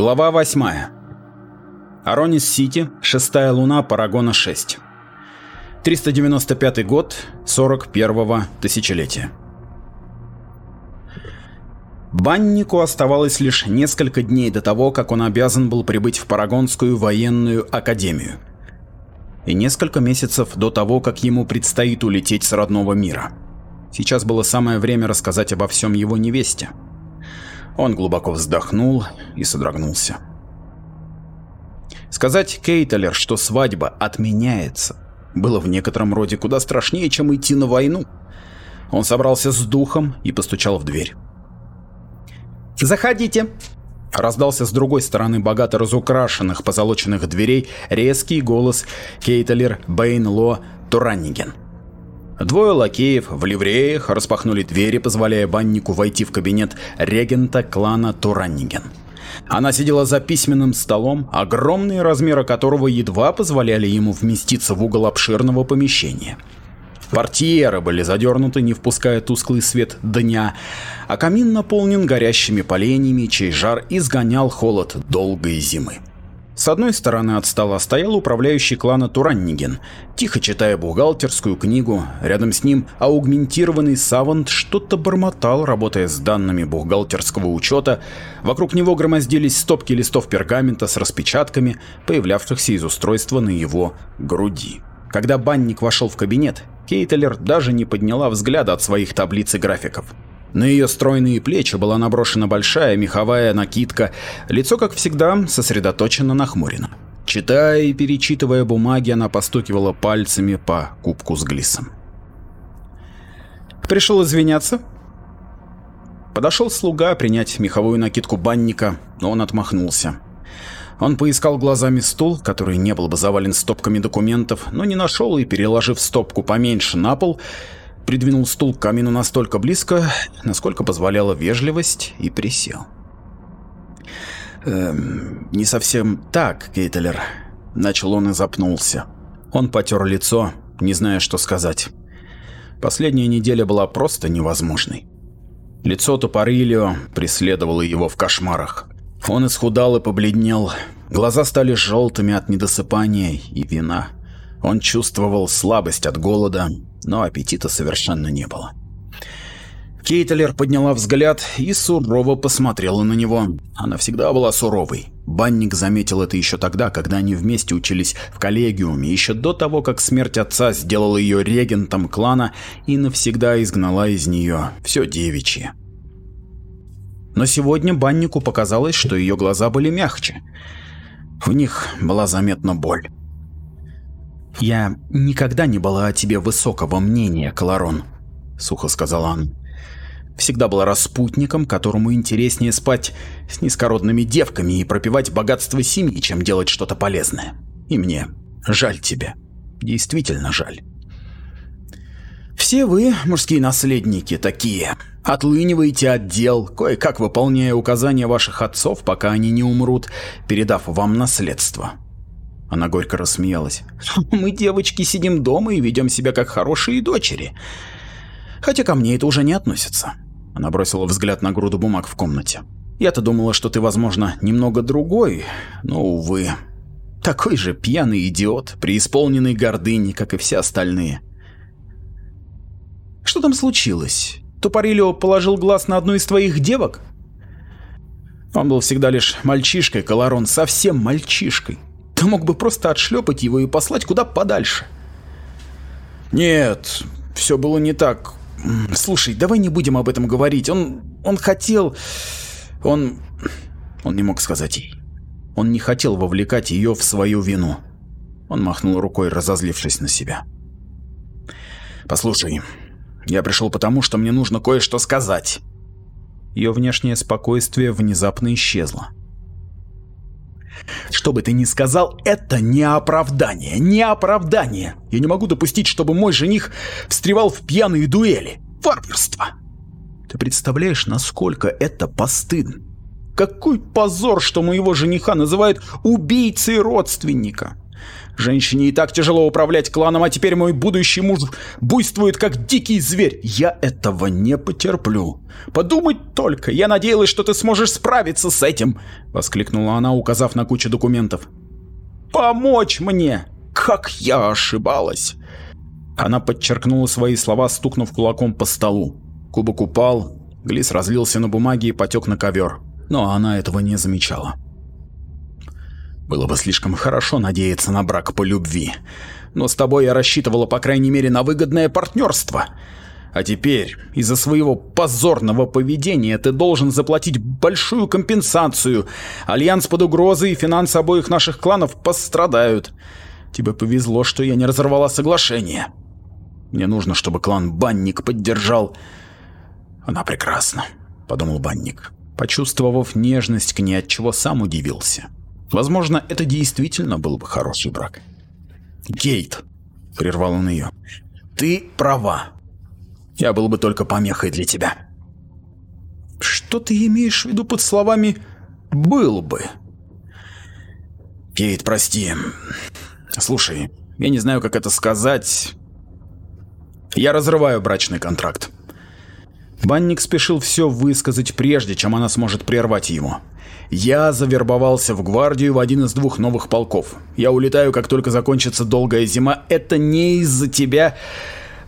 Глава 8. Аронис-Сити, шестая луна Парагона-6. 395 год 41-го тысячелетия. Баннику оставалось лишь несколько дней до того, как он обязан был прибыть в Парагонскую военную академию. И несколько месяцев до того, как ему предстоит улететь с родного мира. Сейчас было самое время рассказать обо всем его невесте. Он глубоко вздохнул и содрогнулся. Сказать Кейтелер, что свадьба отменяется, было в некотором роде куда страшнее, чем идти на войну. Он собрался с духом и постучал в дверь. «Заходите!» Раздался с другой стороны богато разукрашенных позолоченных дверей резкий голос Кейтелер Бейнло Туранниген. Двое лакеев в ливреях распахнули двери, позволяя баннику войти в кабинет регента клана Туранниген. Она сидела за письменным столом, огромные размеры которого едва позволяли ему вместиться в угол обширного помещения. Портьеры были задернуты, не впуская тусклый свет дня, а камин наполнен горящими поленьями, чей жар изгонял холод долгой зимы. С одной стороны от стола стоял управляющий клана Туранниген, тихо читая бухгалтерскую книгу. Рядом с ним аугментированный савант что-то бормотал, работая с данными бухгалтерского учета. Вокруг него громоздились стопки листов пергамента с распечатками, появлявшихся из устройства на его груди. Когда банник вошел в кабинет, Кейтелер даже не подняла взгляда от своих таблиц и графиков. На ее стройные плечи была наброшена большая меховая накидка, лицо, как всегда, сосредоточенно нахмурено. Читая и перечитывая бумаги, она постукивала пальцами по кубку с глиссом. «Пришел извиняться?» Подошел слуга принять меховую накидку банника, но он отмахнулся. Он поискал глазами стул, который не был бы завален стопками документов, но не нашел и, переложив стопку поменьше на пол, придвинул стул к камину настолько близко, насколько позволяла вежливость, и присел. «Эм, не совсем так, Кейтелер», — начал он и запнулся. Он потер лицо, не зная, что сказать. Последняя неделя была просто невозможной. Лицо Тупорылио преследовало его в кошмарах. Он исхудал и побледнел, глаза стали желтыми от недосыпания и вина. Он чувствовал слабость от голода, но аппетита совершенно не было. Кейтлер подняла взгляд и сурово посмотрела на него. Она всегда была суровой. Банник заметил это еще тогда, когда они вместе учились в коллегиуме, еще до того, как смерть отца сделала ее регентом клана и навсегда изгнала из нее все девичье. Но сегодня баннику показалось, что ее глаза были мягче. В них была заметна боль. «Я никогда не была о тебе высокого мнения, Колорон», — сухо сказала он. «Всегда была распутником, которому интереснее спать с низкородными девками и пропивать богатство семьи, чем делать что-то полезное. И мне жаль тебя. Действительно жаль». «Все вы, мужские наследники, такие. Отлыниваете от дел, кое-как выполняя указания ваших отцов, пока они не умрут, передав вам наследство. Она горько рассмеялась. «Мы, девочки, сидим дома и ведем себя как хорошие дочери. Хотя ко мне это уже не относится». Она бросила взгляд на груду бумаг в комнате. «Я-то думала, что ты, возможно, немного другой, но, увы. Такой же пьяный идиот, преисполненный гордыни, как и все остальные». «Что там случилось? Тупорилио положил глаз на одну из твоих девок?» Он был всегда лишь мальчишкой, Колорон, совсем мальчишкой. Ты мог бы просто отшлепать его и послать куда подальше. Нет, все было не так. Слушай, давай не будем об этом говорить. Он... он хотел... Он... Он не мог сказать ей. Он не хотел вовлекать ее в свою вину. Он махнул рукой, разозлившись на себя. «Послушай, я пришел потому, что мне нужно кое-что сказать». Ее внешнее спокойствие внезапно исчезло. Что бы ты ни сказал, это не оправдание, не оправдание. Я не могу допустить, чтобы мой жених встревал в пьяные дуэли. Варварство. Ты представляешь, насколько это постыдно? Какой позор, что моего жениха называют убийцей родственника. Женщине и так тяжело управлять кланом, а теперь мой будущий муж буйствует как дикий зверь. Я этого не потерплю. Подумать только, я надеялась, что ты сможешь справиться с этим, воскликнула она, указав на кучу документов. Помочь мне! Как я ошибалась! Она подчеркнула свои слова, стукнув кулаком по столу. Кубок упал, глис разлился на бумаге и потек на ковер, но она этого не замечала. Было бы слишком хорошо надеяться на брак по любви, но с тобой я рассчитывала по крайней мере на выгодное партнерство. А теперь, из-за своего позорного поведения, ты должен заплатить большую компенсацию. Альянс под угрозой и финансы обоих наших кланов пострадают. Тебе повезло, что я не разорвала соглашение. Мне нужно, чтобы клан Банник поддержал... Она прекрасна, подумал Банник, почувствовав нежность к ней, от чего сам удивился. Возможно, это действительно был бы хороший брак. Гейт, прервал он ее, ты права. Я был бы только помехой для тебя. Что ты имеешь в виду под словами «был бы»? Кейт, прости. Слушай, я не знаю, как это сказать. Я разрываю брачный контракт. Банник спешил все высказать прежде, чем она сможет прервать его. Я завербовался в гвардию в один из двух новых полков. Я улетаю, как только закончится долгая зима. Это не из-за тебя,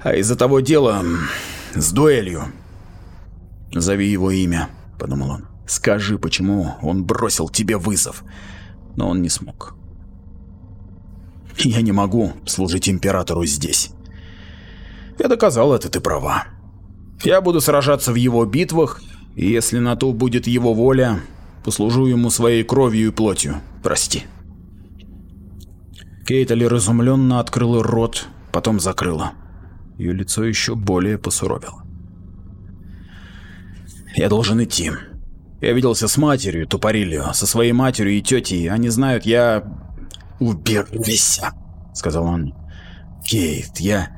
а из-за того дела с дуэлью. Зови его имя, подумал он. Скажи, почему он бросил тебе вызов. Но он не смог. Я не могу служить императору здесь. Я доказал это, ты права. Я буду сражаться в его битвах, и если на то будет его воля, послужу ему своей кровью и плотью. Прости. Кейтали разумленно открыла рот, потом закрыла. Ее лицо еще более посуровило. Я должен идти. Я виделся с матерью Тупорилио, со своей матерью и тетей. Они знают, я... Убирайся, сказал он. Кейт, я...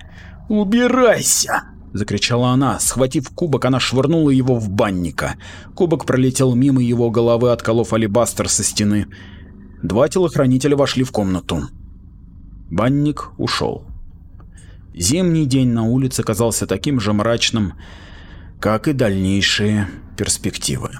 Убирайся! Закричала она. Схватив кубок, она швырнула его в банника. Кубок пролетел мимо его головы, отколов алебастр со стены. Два телохранителя вошли в комнату. Банник ушел. Зимний день на улице казался таким же мрачным, как и дальнейшие перспективы.